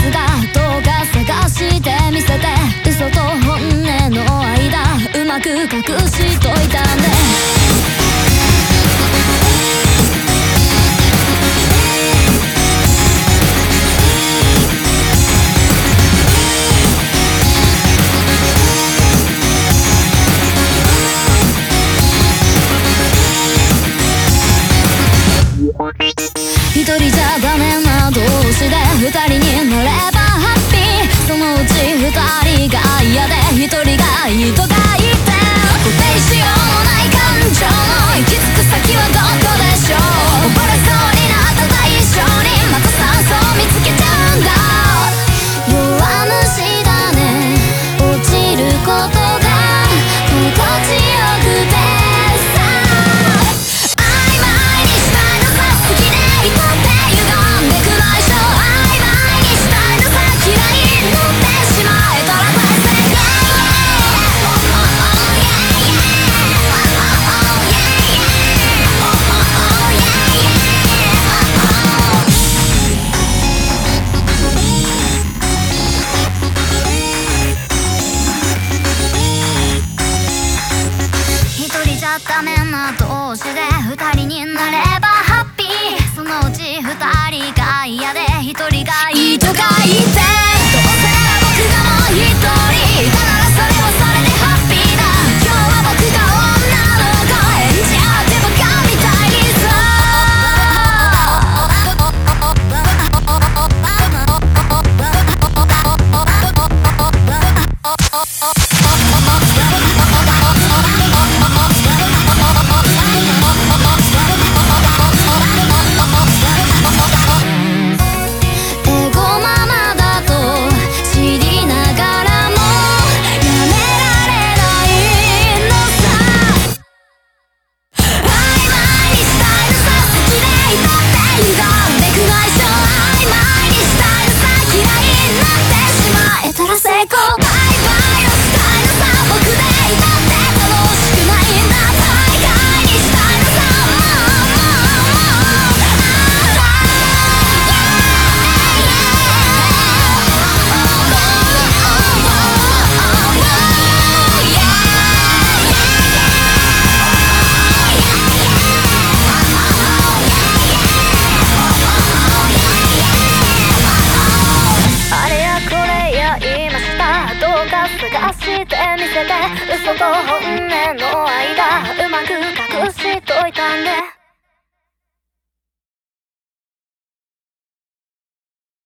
どうか探してみせて嘘と本音の間うまく隠しといたんで一人じゃダメな同士で二人にがダメな同士で二人になればハッピー。そのうち二人が嫌で一人がいいとか言って。どうせ僕がもう一人化して見せて嘘と本音の間うまく隠しといたんで。